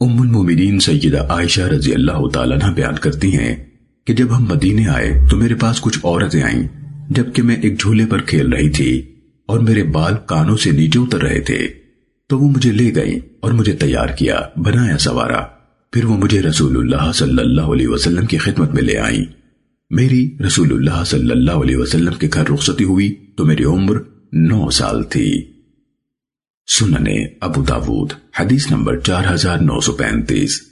ام المومنین سیدہ عائشہ رضی اللہ تعالیٰ عنہ بیان کرتی ہیں کہ جب ہم مدینے آئے تو میرے پاس کچھ عورتیں آئیں، جبکہ میں ایک جھولے پر کھیل رہی تھی اور میرے بال کانوں سے نیچے اتر رہے تھے۔ تو وہ مجھے لے گئیں اور مجھے تیار کیا، بنایا سوارا۔ پھر وہ مجھے رسول اللہ صلی اللہ علیہ وسلم کی خدمت میں لے آئیں۔ میری رسول اللہ صلی اللہ علیہ وسلم کے گھر رخصتی ہوئی تو میری عمر نو سال تھی۔ سننے ابو داود حدیث نمبر چار ہزار نو سو پینتیس۔